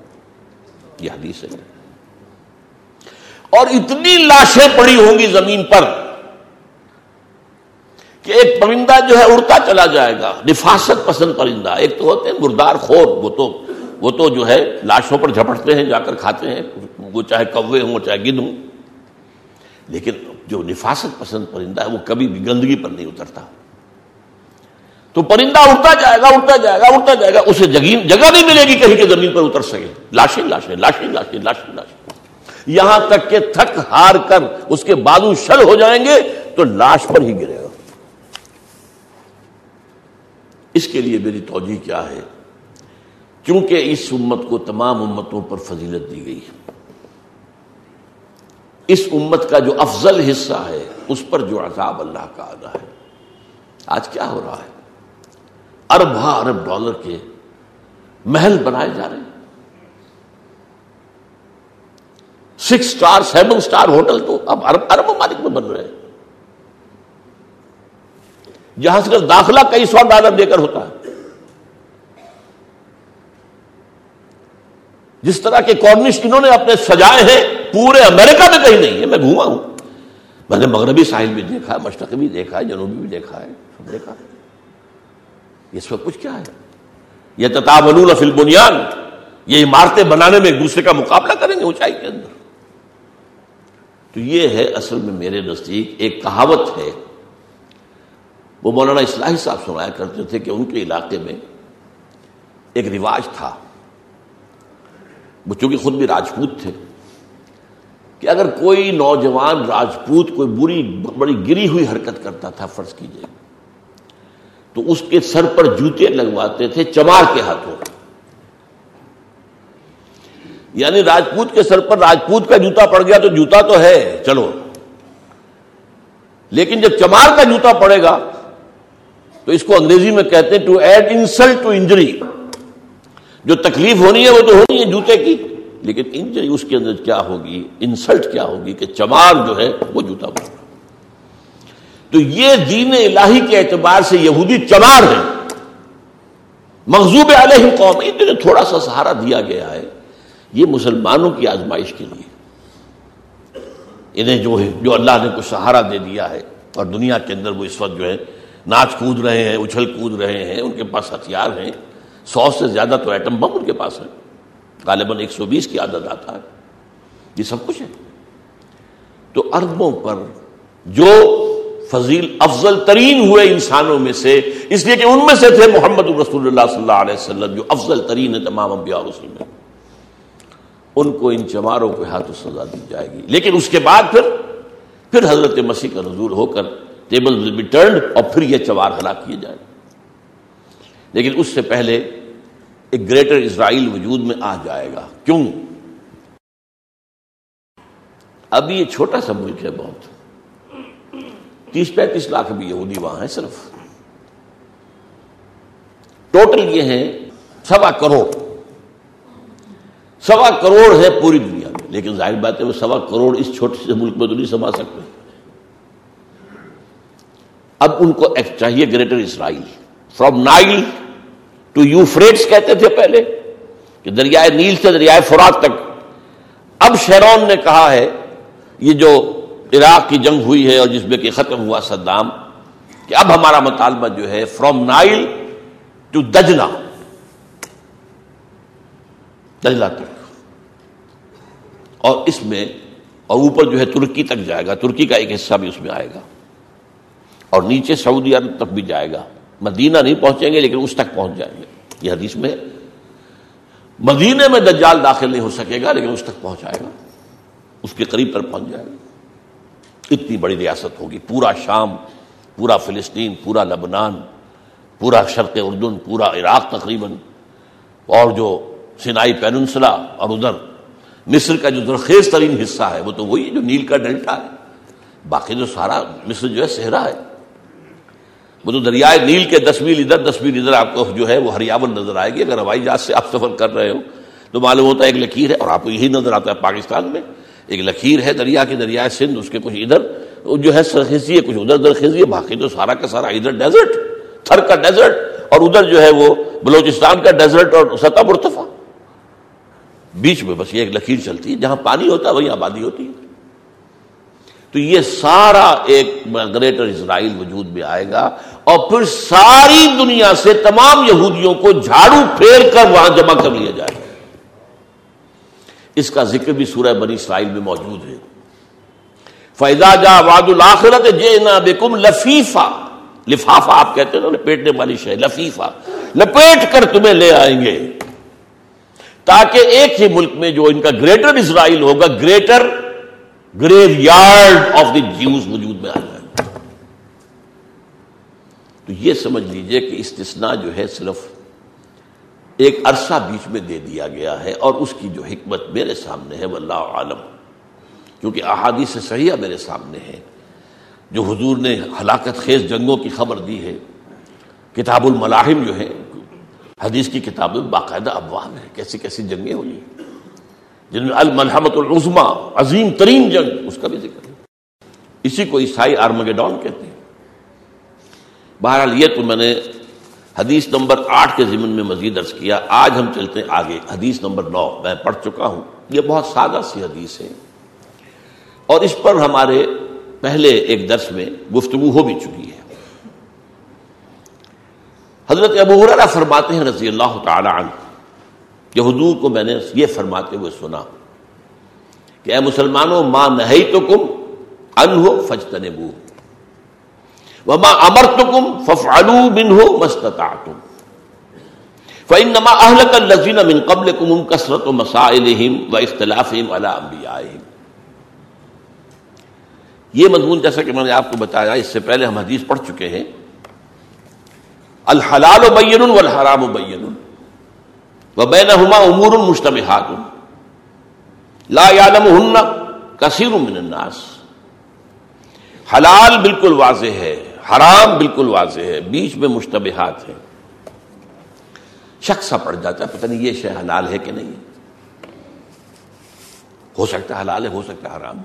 یہ حدیث ہے۔ اور اتنی لاشیں پڑی ہوں گی زمین پر کہ ایک پرندہ جو ہے اڑتا چلا جائے گا۔ نفاست پسند پرندہ۔ ایک تو ہوتے ہیں مردار خور، وہ تو وہ تو جو ہے لاشوں پر جھپٹتے ہیں، جا کر کھاتے ہیں۔ وہ چاہے کوے ہوں چاہے گد ہوں۔ لیکن جو نفاست پسند پرندہ ہے، وہ کبھی بھی گندگی پر نہیں اترتا۔ تو پرندہ اڑتا جائے گا، اڑتا جائے گا، اڑتا جائے گا، اسے جگہ نہیں ملے گی کہیں کہ زمین پر اتر سکے۔ لاشیں لاشیں لاشیں لاشیں لاشیں لاشیں۔ یہاں تک کہ تھک ہار کر اس کے بازو شل ہو جائیں گے تو لاش پر ہی گرے گا۔ اس کے لیے میری توجہ کیا ہے؟ کیونکہ اس امت کو تمام امتوں پر فضیلت دی گئی اس امت کا جو افضل حصہ ہے، اس پر جو عذاب اللہ کا آنا ہے۔ آج کیا ہو رہا ہے؟ ارب ارب ڈالر کے محل بنائے جا رہے ہیں۔ Six star seven star hotel تو اب ارب ارب ممالک میں بن رہے ہیں۔ جہاں سے داخلہ کئی سو ڈالر دے کر ہوتا ہے۔ جس طرح کے کارنش انہوں نے اپنے سجائے ہیں، پورے امریکہ میں کہیں نہیں ہے میں گھوما ہوں۔ میں نے مغربی ساحل بھی دیکھا ہے مشرق بھی دیکھا ہے، جنوبی بھی دیکھا ہے، سب دیکھا ہے۔ اس وقت کچھ کیا ہے؟ یہ تتاب فل بنیاد یہ عمارتیں بنانے میں ایک دوسرے کا مقابلہ کریں گے اونچائی کے اندر۔ تو یہ ہے اصل میں میرے نزدیک ایک کہاوت ہے۔ وہ مولانا اصلاحی صاحب سنایا کرتے تھے کہ ان کے علاقے میں ایک رواج تھا۔ وہ چونکہ خود بھی راجپوت تھے، کہ اگر کوئی نوجوان راجپوت، کوئی بری، بڑی گری ہوئی حرکت کرتا تھا، فرض کیجیے تو اس کے سر پر جوتے لگواتے تھے، چمار کے ہاتھوں۔ یعنی راجپوت کے سر پر راجپوت کا جوتا پڑ گیا تو جوتا تو ہے، چلو۔ لیکن جب چمار کا جوتا پڑے گا تو اس کو انگریزی میں کہتے ہیں to add insult to injury جو تکلیف ہونی ہے وہ تو ہونی ہے جوتے کی، لیکن انجری اس کے اندر کیا ہوگی؟ انسلٹ کیا ہوگی کہ چمار جو ہے وہ جوتا بن تو یہ دین الہی کے اعتبار سے یہودی چمار ہے مغزوب علیہ قوم اتنے تھوڑا سا سہارا دیا گیا ہے۔ یہ مسلمانوں کی آزمائش کے لیے۔ انہیں جو ہے، جو اللہ نے کچھ سہارا دے دیا ہے۔ اور دنیا کے اندر وہ اس وقت جو ہے، ناچ کود رہے ہیں، اچھل کود رہے ہیں، ان کے پاس ہتھیار ہیں۔ سو سے زیادہ تو ایٹم بم ان کے پاس ہے غالباً ایک سو بیس کی عادت آتا ہے۔ یہ سب کچھ ہے۔ تو اربوں پر جو فضیل افضل ترین ہوئے انسانوں میں سے، اس لیے کہ ان میں سے تھے محمد رسول اللہ صلی اللہ علیہ وسلم، جو افضل ترین ہے تمام انبیاء رسول میں۔ ان کو ان چماروں کے ہاتھوں سزا دی جائے گی۔ لیکن اس کے بعد پھر پھر حضرت مسیح کا نزول ہو کر ٹیبل بی ٹرنڈ اور پھر یہ چوار ہلاک کیے جائیں۔ لیکن اس سے پہلے ایک گریٹر اسرائیل وجود میں آ جائے گا۔ کیوں؟ ابھی یہ چھوٹا سا ملک ہے بہت۔ تیس پینتیس لاکھ بھی یہودی وہاں ہے صرف۔ ٹوٹل یہ ہیں سوا کروڑ۔ سوا کروڑ ہے پوری دنیا میں۔ لیکن ظاہر بات ہے وہ سوا کروڑ اس چھوٹے سے ملک میں تو نہیں سما سکتے۔ اب ان کو ایک چاہیے greater Israel. From Nile to Euphrates کہتے تھے پہلے کہ دریائے نیل سے دریائے فرات تک۔ اب شیرون نے کہا ہے یہ جو عراق کی جنگ ہوئی ہے اور جس میں کہ ختم ہوا صدام، کہ اب ہمارا مطالبہ جو ہے فرام نائل ٹو دجلا دجلا تک۔ اور اس میں اور اوپر جو ہے ترکی تک جائے گا۔ ترکی کا ایک حصہ بھی اس میں آئے گا۔ اور نیچے سعودی عرب تک بھی جائے گا۔ مدینہ نہیں پہنچیں گے لیکن اس تک پہنچ جائیں گے۔ یہ حدیث میں مدینے میں دجال داخل نہیں ہو سکے گا لیکن اس تک پہنچائے گا۔ اس کے قریب پر پہنچ جائے گا۔ اتنی بڑی ریاست ہوگی۔ پورا شام، پورا فلسطین، پورا لبنان، پورا شرق اردن، پورا عراق تقریباً، اور جو سینائی پیننسلا اور ادھر مصر کا جو درخیز ترین حصہ ہے، وہ تو وہی جو نیل کا ڈیلٹا ہے۔ باقی جو سارا مصر جو ہے صحرا ہے۔ وہ تو دریائے نیل کے دس میل ادھر، دس میل ادھر آپ کو جو ہے وہ ہریاول نظر آئے گی۔ اگر ہوائی جہاز سے آپ سفر کر رہے ہو تو معلوم ہوتا ہے ایک لکیر ہے اور آپ کو یہی نظر آتا ہے پاکستان میں۔ ایک لکیر ہے دریا کی دریائے سندھ، اس کے کچھ ادھر، جو ہے سرخیزی ہے، کچھ ادھر درخیزی ہے، باقی تو سارا کا سارا ادھر ڈیزرٹ تھر کا ڈیزرٹ اور ادھر جو ہے وہ بلوچستان کا ڈیزرٹ اور سطح مرتفع۔ بیچ میں بس یہ ایک لکیر چلتی ہے، جہاں پانی ہوتا ہے وہی آبادی ہوتی ہے۔ تو یہ سارا ایک گریٹر اسرائیل وجود میں آئے گا، اور پھر ساری دنیا سے تمام یہودیوں کو جھاڑو پھیر کر وہاں جمع کر لیا جائے گا۔ اس کا ذکر بھی سورہ بنی اسرائیل میں موجود ہے۔ فیضا جا واد الآخرت جے بیکم لفیفہ لفافہ آپ کہتے ہیں نا لپیٹنے والی شے، لفیفہ۔ لپیٹ کر تمہیں لے آئیں گے۔ تاکہ ایک ہی ملک میں جو ان کا گریٹر اسرائیل ہوگا، greater graveyard of the Jews وجود میں آ جائے۔ تو یہ سمجھ لیجیے کہ استثناء جو ہے صرف ایک عرصہ بیچ میں دے دیا گیا ہے اور اس کی جو حکمت میرے سامنے ہے وہ اللہ عالم کیونکہ احادیث صحیحہ میرے سامنے ہے جو حضور نے ہلاکت خیز جنگوں کی خبر دی ہے، کتاب الملاحم جو ہے، حدیث کی کتاب باقاعدہ ابواب ہے کیسی کیسی جنگیں ہوئی جن میں الملحمت العظما عظیم ترین جنگ، اس کا بھی ذکر ہے۔ اسی کو عیسائی آرمگیڈون کہتے ہیں۔ بہرحال یہ تو میں نے حدیث نمبر آٹھ کے ضمن میں مزید عرض کیا، آج ہم چلتے ہیں آگے۔ حدیث نمبر نو، میں پڑھ چکا ہوں۔ یہ بہت سادہ سی حدیث ہے۔ اور اس پر ہمارے پہلے ایک درس میں گفتگو ہو بھی چکی ہے۔ حضرت ابو حرارہ فرماتے ہیں رضی اللہ تعالی عنہ، کہ حضور کو میں نے یہ فرماتے ہوئے سنا کہ، اے مسلمانوں ماں نہیں تو کم ان ہو فج تنبو وما امر تو کم ففعلو بن ہو مستتا تم فإنما أهلك الذين من قبلكم كثرة مسائلهم واختلافهم على أنبيائهم یہ مضمون جیسا کہ میں نے آپ کو بتایا، اس سے پہلے ہم حدیث پڑھ چکے ہیں۔ الحلال و بین والحرام بین. و وبینہما امور مشتبہات. لا یعلمہن کثیر من الناس. حلال بالکل واضح ہے۔ حرام بالکل واضح ہے، بیچ میں مشتبہات ہیں۔ شخص پڑ جاتا ہے، پتہ نہیں یہ شے حلال ہے کہ نہیں۔ ہو سکتا ہے حلال ہے، ہو سکتا ہے حرام۔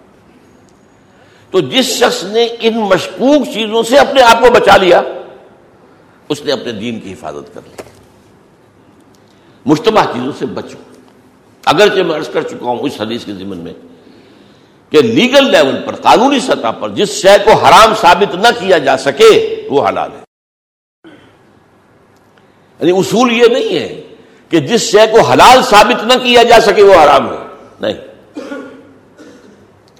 تو جس شخص نے ان مشکوک چیزوں سے اپنے آپ کو بچا لیا، اس نے اپنے دین کی حفاظت کر لی۔ مشتبہ چیزوں سے بچو۔ اگرچہ میں عرض کر چکا ہوں اس حدیث کے ذمن میں کہ لیگل لیول پر، قانونی سطح پر جس شے کو حرام ثابت نہ کیا جا سکے، وہ حلال ہے۔ یعنی اصول یہ نہیں ہے کہ جس شے کو حلال ثابت نہ کیا جا سکے، وہ حرام ہے۔ نہیں۔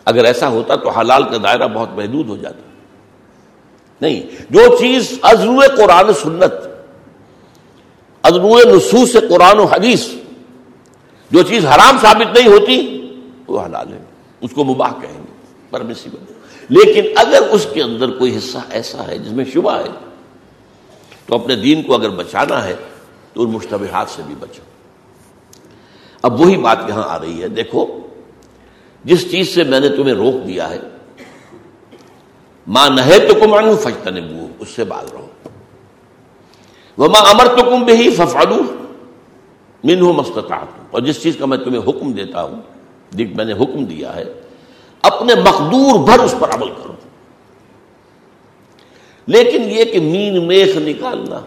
اگر ایسا ہوتا تو حلال کا دائرہ بہت محدود ہو جاتا۔ نہیں۔ جو چیز ازرو قرآن سنت ازرو نصوص قرآن و حدیث، جو چیز حرام ثابت نہیں ہوتی، وہ حلال ہے۔ اس کو مباح کہیں گے پرمیسیبل لیکن اگر اس کے اندر کوئی حصہ ایسا ہے جس میں شبہ ہے، تو اپنے دین کو اگر بچانا ہے، تو ان مشتبہات سے بھی بچو۔ اب وہی بات یہاں آ رہی ہے۔ دیکھو، جس چیز سے میں نے تمہیں روک دیا ہے ماں نہ تو کم انو فجتن اس سے باز رہو۔ وہ ماں امر تو کم بھی ففادو من ہو اور جس چیز کا میں تمہیں حکم دیتا ہوں میں نے حکم دیا ہے، اپنے مقدور بھر اس پر عمل کرو۔ لیکن یہ کہ مین میخ نکالنا،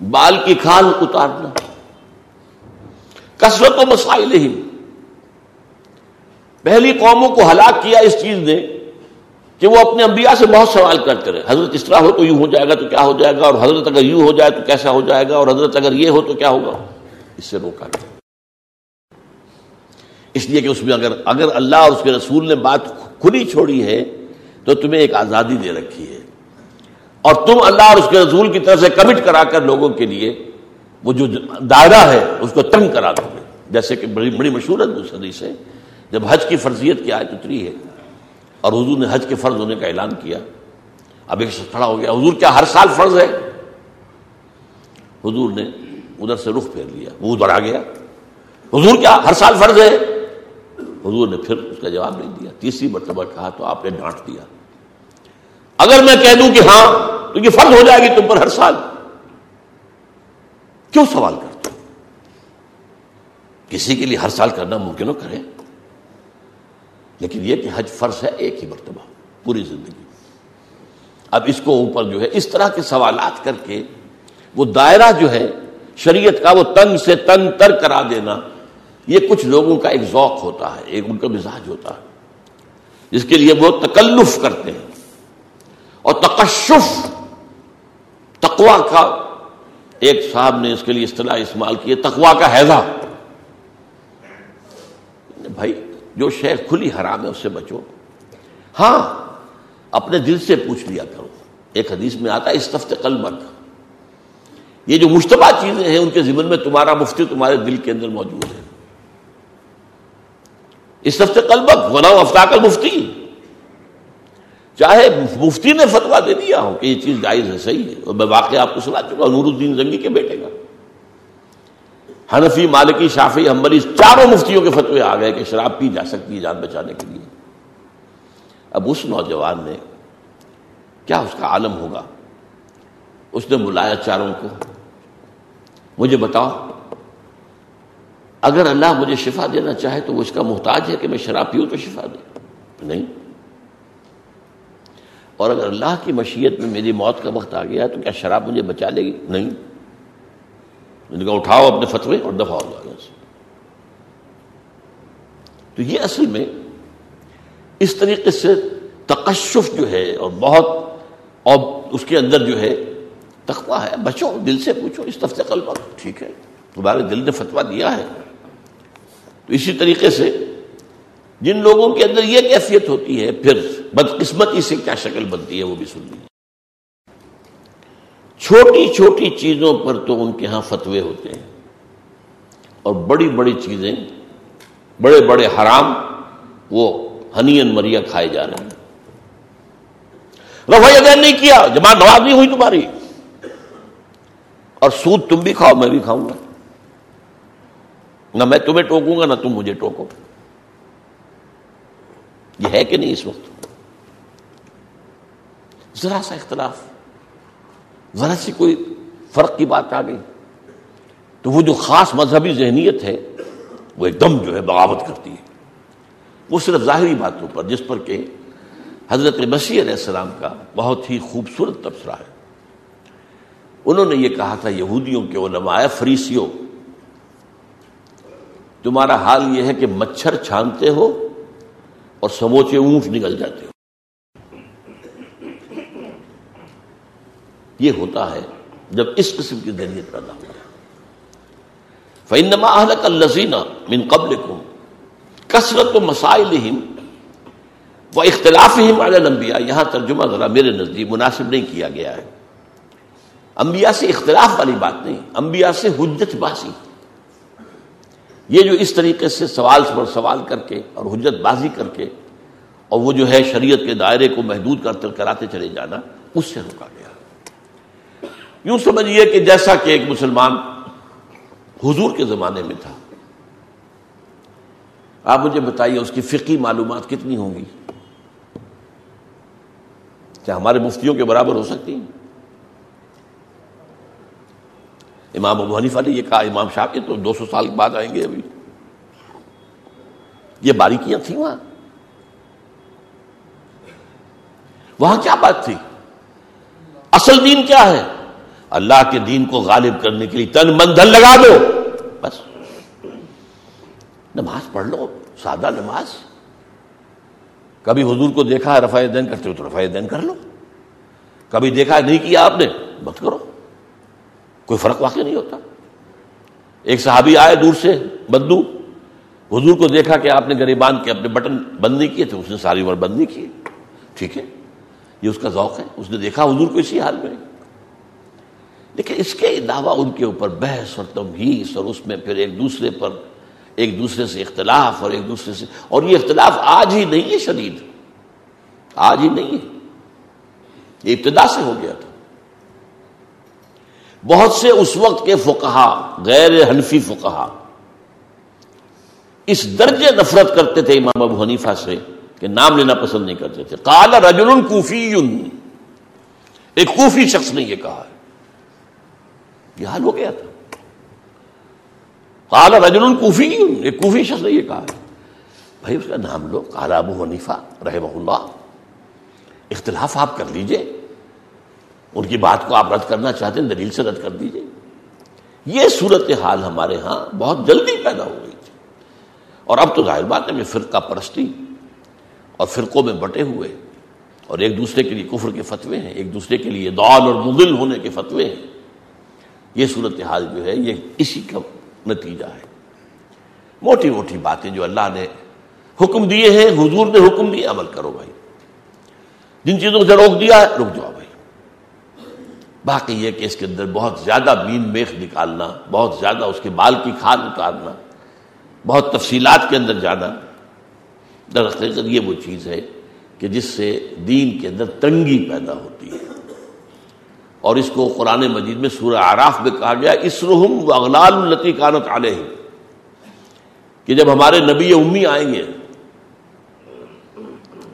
بال کی کھال اتارنا، کثرت و مسائل ہی پہلی قوموں کو ہلاک کیا اس چیز نے کہ وہ اپنے انبیاء سے بہت سوال کرتے رہے، حضرت اس طرح ہو تو یوں ہو جائے گا تو کیا ہو جائے گا، اور حضرت اگر یوں ہو جائے تو کیسا ہو جائے گا، اور حضرت اگر یہ ہو تو کیا ہوگا؟ اس سے روکا گیا اس لیے کہ اس میں اگر اگر اللہ اور اس کے رسول نے بات کھلی چھوڑی ہے، تو تمہیں ایک آزادی دے رکھی ہے۔ اور تم اللہ اور اس کے رسول کی طرف سے کمٹ کرا کر لوگوں کے لیے وہ جو دائرہ ہے، اس کو تنگ کرا دو گے۔ جیسے کہ بڑی بڑی مشہور ہے سے، جب حج کی فرضیت کی آیت اتری ہے اور حضور نے حج کے فرض ہونے کا اعلان کیا، اب ایک کھڑا ہو گیا، حضور کیا ہر سال فرض ہے؟ حضور نے ادھر سے رخ پھیر لیا، وہ ادھر آ گیا۔ حضور کیا ہر سال فرض ہے؟ حضور نے پھر اس کا جواب نہیں دیا۔ تیسری مرتبہ کہا تو آپ نے ڈانٹ دیا۔ اگر میں کہہ دوں کہ ہاں تو یہ فرض ہو جائے گی تم پر ہر سال۔ کیوں سوال کرتے کسی کے لیے ہر سال کرنا ممکن ہو؟ کرے لیکن یہ کہ حج فرض ہے ایک ہی مرتبہ، پوری زندگی۔ اب اس کو اوپر جو ہے، اس طرح کے سوالات کر کے وہ دائرہ جو ہے، شریعت کا وہ تنگ سے تنگ تر کرا دینا۔ یہ کچھ لوگوں کا ایک ذوق ہوتا ہے، ایک ان کا مزاج ہوتا ہے، جس کے لیے وہ تکلف کرتے ہیں۔ اور تقشف تقوا کا ایک صاحب نے اس کے لیے اصطلاح استعمال کی تقوا کا حیضہ۔ بھائی، جو شہر کھلی حرام ہے، اس سے بچو۔ ہاں اپنے دل سے پوچھ لیا کرو۔ ایک حدیث میں آتا ہے، استفت قلبک۔ یہ جو مشتبہ چیزیں ہیں، ان کے ذمن میں تمہارا مفتی تمہارے دل کے اندر موجود ہے۔ اس ہفتے قلبک غنا افطاق مفتی چاہے مفتی نے فتوا دے دیا ہو کہ یہ چیز جائز ہے، صحیح ہے، اور میں واقعہ آپ کو سنا چکا نور الدین زنگی کے بیٹے کا۔ حنفی، مالکی شافی ہمبری چاروں مفتیوں کے فتوے آ گئے کہ شراب پی جا سکتی ہے جان بچانے کے لیے۔ اب اس نوجوان نے کیا اس کا عالم ہوگا؟ اس نے بلایا چاروں کو۔ مجھے بتاؤ اگر اللہ مجھے شفا دینا چاہے تو وہ اس کا محتاج ہے کہ میں شراب پیوں تو شفا دے۔ نہیں۔ اور اگر اللہ کی مشیت میں میری موت کا وقت آ گیا تو کیا شراب مجھے بچا لے گی؟ نہیں۔ کہا اٹھاؤ اپنے فتوے اور دفاع ہو جائے تو یہ اصل میں اس طریقے سے تقشف جو ہے اور بہت اور اس کے اندر جو ہے تخوا ہے۔ بچو، دل سے پوچھو، اس تفتے قلب۔ ٹھیک ہے۔ تمہارے دل نے فتوا دیا ہے۔ تو اسی طریقے سے جن لوگوں کے اندر یہ کیفیت ہوتی ہے، پھر بدقسمتی سے کیا شکل بنتی ہے وہ بھی سن لیجیے چھوٹی چھوٹی چیزوں پر تو ان کے ہاں فتوے ہوتے ہیں۔ اور بڑی بڑی چیزیں، بڑے بڑے حرام وہ ہنین مریا کھائے جا رہے ہیں۔ رفا ادین نہیں کیا، جماعت نواز نہیں ہوئی تمہاری۔ اور سود تم بھی کھاؤ، میں بھی کھاؤں گا۔ نہ میں تمہیں ٹوکوں گا، نہ تم مجھے ٹوکو یہ ہے کہ نہیں اس وقت؟ ذرا سا اختلاف۔ ذرا سی کوئی فرق کی بات آ گئی۔ تو وہ جو خاص مذہبی ذہنیت ہے، وہ ایک دم جو ہے بغاوت کرتی ہے۔ وہ صرف ظاہری باتوں پر، جس پر کہ حضرت مسیح علیہ السلام کا بہت ہی خوبصورت تبصرہ ہے۔ انہوں نے یہ کہا تھا، یہودیوں کے علماء، فریسیوں تمہارا حال یہ ہے کہ مچھر چھانتے ہو اور سموچے اونٹ نکل جاتے ہو۔ یہ ہوتا ہے جب اس قسم کی ذہنیت پیدا ہو جائے۔ فنما اہلک الزینہ من قبل کو کثرت و مسائل وہ اختلاف ہی یہاں ترجمہ ذرا میرے نزدیک مناسب نہیں کیا گیا ہے۔ انبیاء سے اختلاف والی بات نہیں، انبیاء سے حجت باسی۔ یہ جو اس طریقے سے سوال پر سوال کر کے اور حجت بازی کر کے اور وہ جو ہے شریعت کے دائرے کو محدود کرتے کراتے چلے جانا، اس سے روکا گیا۔ یوں سمجھیے کہ جیسا کہ ایک مسلمان حضور کے زمانے میں تھا۔ آپ مجھے بتائیے اس کی فقی معلومات کتنی ہوں گی؟ کیا ہمارے مفتیوں کے برابر ہو سکتی ہیں؟ امام ابو حنیفہ نے یہ کہا، امام شاہ کے تو دو سو سال بعد آئیں گے ابھی۔ یہ باریکیاں تھیں وہاں۔ وہاں کیا بات تھی؟ اصل دین کیا ہے؟ اللہ کے دین کو غالب کرنے کے لیے تن من دھن لگا دو۔ بس۔ نماز پڑھ لو، سادہ نماز۔ کبھی حضور کو دیکھا ہے رفاع دین کرتے ہو تو رفاع دین کر لو۔ کبھی دیکھا نہیں کیا آپ نے مت کرو۔ کوئی فرق واقع نہیں ہوتا۔ ایک صحابی آئے دور سے بدو حضور کو دیکھا کہ آپ نے گریبان کے اپنے بٹن بند نہیں کیے تھے، اس نے ساری عمر بند نہیں کیے ٹھیک ہے؟ یہ اس کا ذوق ہے۔ اس نے دیکھا حضور کو اسی حال میں۔ لیکن اس کے علاوہ ان کے اوپر بحث اور تمہیس اور اس میں پھر ایک دوسرے پر، ایک دوسرے سے اختلاف اور ایک دوسرے سے، اور یہ اختلاف آج ہی نہیں ہے شدید۔ آج ہی نہیں ہے۔ یہ ابتدا سے ہو گیا تھا۔ بہت سے اس وقت کے فقہا، غیر حنفی فقہا۔ اس درجے نفرت کرتے تھے امام ابو حنیفہ سے کہ نام لینا پسند نہیں کرتے تھے۔ کال رجل کوفی۔ ایک کوفی شخص نے یہ کہا۔ یہ حال ہو گیا تھا۔ کال رجل کوفی۔ ایک کوفی شخص نے یہ کہا۔ بھائی اس کا نام لو کالا ابو حنیفہ رحمہ اللہ۔ اختلاف آپ کر لیجیے۔ ان کی بات کو آپ رد کرنا چاہتے ہیں، دلیل سے رد کر دیجیے۔ یہ صورت حال ہمارے ہاں بہت جلدی پیدا ہو گئی تھی۔ اور اب تو ظاہر بات ہے میں فرقہ پرستی اور فرقوں میں بٹے ہوئے اور ایک دوسرے کے لیے کفر کے فتوے ہیں، ایک دوسرے کے لیے دال اور مغل ہونے کے فتوے ہیں۔ یہ صورت حال جو ہے، یہ اسی کا نتیجہ ہے۔ موٹی موٹی باتیں جو اللہ نے حکم دیے ہیں، حضور نے حکم دیے، عمل کرو بھائی۔ جن چیزوں سے روک دیا ہے رک جاؤ۔ باقی یہ کہ اس کے اندر بہت زیادہ مین میخ نکالنا، بہت زیادہ اس کے بال کی کھاد اتارنا، بہت تفصیلات کے اندر جانا دراصل یہ وہ چیز ہے کہ جس سے دین کے اندر تنگی پیدا ہوتی ہے۔ اور اس کو قرآن مجید میں سورہ آراف میں کہا گیا اسرحم و اغلال التی کانت علیہ کہ جب ہمارے نبی امی آئیں گے،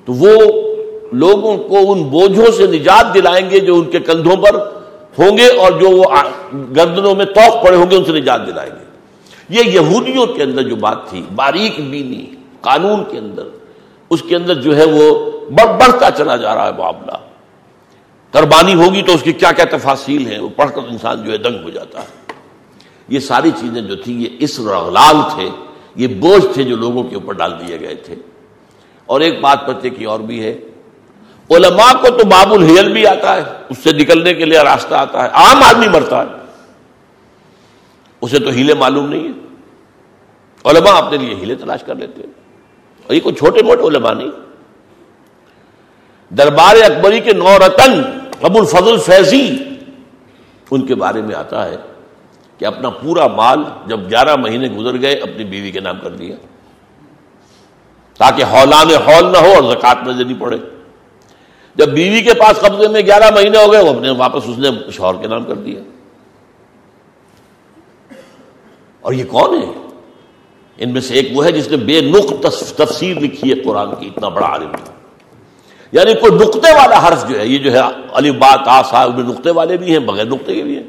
تو وہ لوگوں کو ان بوجھوں سے نجات دلائیں گے جو ان کے کندھوں پر ہوں گے اور جو وہ گردنوں میں توق پڑے ہوں گے ان سے نجات دلائیں گے۔ یہ یہودیوں کے اندر جو بات تھی، باریک بینی، قانون کے اندر، اس کے اندر جو ہے وہ بڑھ بڑھتا چلا جا رہا ہے معاملہ۔ قربانی ہوگی تو اس کی کیا کیا تفاصیل ہیں، وہ پڑھ کر انسان جو ہے دنگ ہو جاتا ہے۔ یہ ساری چیزیں جو تھی یہ اس رغلال تھے، یہ بوجھ تھے جو لوگوں کے اوپر ڈال دیے گئے تھے۔ اور ایک بات پتے کی اور بھی ہے علماء کو تو باب الحیل بھی آتا ہے، اس سے نکلنے کے لیے راستہ آتا ہے۔ عام آدمی مرتا ہے۔ اسے تو ہیلے معلوم نہیں ہے۔ علماء اپنے لیے ہیلے تلاش کر لیتے ہیں۔ اور یہ کوئی چھوٹے موٹے علماء نہیں۔ دربار اکبری کے نو رتن ابو الفضل فیضی، ان کے بارے میں آتا ہے کہ اپنا پورا مال جب گیارہ مہینے گزر گئے، اپنی بیوی کے نام کر دیا۔ تاکہ ہولان ہال نہ ہو اور زکات نہ دینی پڑے۔ جب بیوی کے پاس قبضے میں گیارہ مہینے ہو گئے، وہ اپنے واپس اس نے شوہر کے نام کر دیا۔ اور یہ کون ہے؟ ان میں سے ایک وہ ہے جس نے بے نق تفسیر لکھی ہے قرآن کی، اتنا بڑا عالم تھا یعنی کوئی نقطے والا حرف جو ہے، یہ جو ہے علی بات آسا میں نقطے والے بھی ہیں، بغیر نقطے کے بھی ہیں۔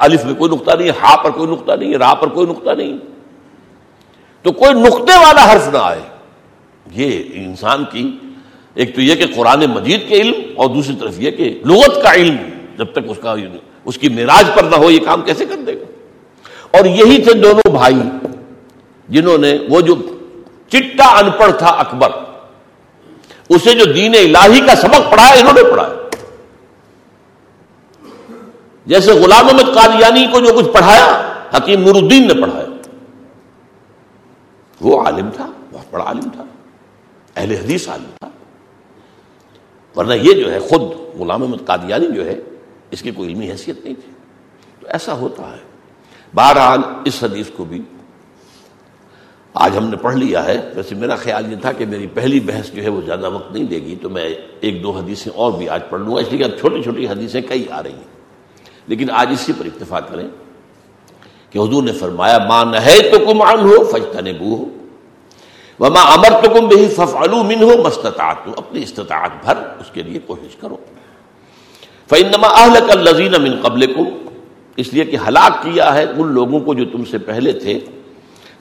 الف میں کوئی نقطہ نہیں ہے ہا پر کوئی نقطہ نہیں ہے راہ پر کوئی نقطہ نہیں۔ تو کوئی نقطے والا حرف نہ آئے، یہ انسان کی ایک تو یہ کہ قرآن مجید کے علم اور دوسری طرف یہ کہ لغت کا علم جب تک اس کا اس کی معراج پر نہ ہو، یہ کام کیسے کر دے گا؟ اور یہی تھے دونوں بھائی جنہوں نے وہ جو چٹا ان پڑھ تھا اکبر، اسے جو دین الہی کا سبق پڑھایا، انہوں نے پڑھایا۔ جیسے غلام احمد قادیانی کو جو کچھ پڑھایا، حکیم نور الدین نے پڑھایا۔ وہ عالم تھا، بہت بڑا عالم تھا، اہل حدیث عالم۔ ورنہ یہ جو ہے خود غلام احمد قادیانی جو ہے، اس کی کوئی علمی حیثیت نہیں تھی۔ تو ایسا ہوتا ہے۔ بہرحال اس حدیث کو بھی آج ہم نے پڑھ لیا ہے۔ ویسے میرا خیال یہ تھا کہ میری پہلی بحث جو ہے وہ زیادہ وقت نہیں دے گی، تو میں ایک دو حدیثیں اور بھی آج پڑھ لوں گا۔ اس لیے اب چھوٹی چھوٹی حدیثیں کئی آ رہی ہیں۔ لیکن آج اسی پر اتفاق کریں کہ حضور نے فرمایا ماں نہ تو کم عن ہو فجتا نے بو ہو وما امر تو کم بہی ففعلو من ہو مستطاعت اپنی استطاعت بھر اس کے لیے کوشش کرو۔ فإنما اہلک الذین من قبلکم اس لیے کہ ہلاک کیا ہے ان لوگوں کو جو تم سے پہلے تھے۔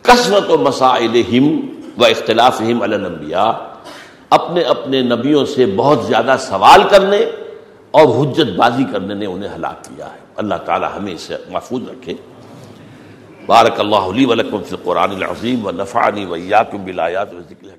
کثرت و مسائل و اختلاف الانبیاء اپنے اپنے نبیوں سے بہت زیادہ سوال کرنے اور حجت بازی کرنے نے انہیں ہلاک کیا ہے۔ اللہ تعالی ہمیں اسے محفوظ رکھے۔ بارک اللہ علی ولکم فی القرآن العظیم و نفعنی ویاکم بالآیات و ذکر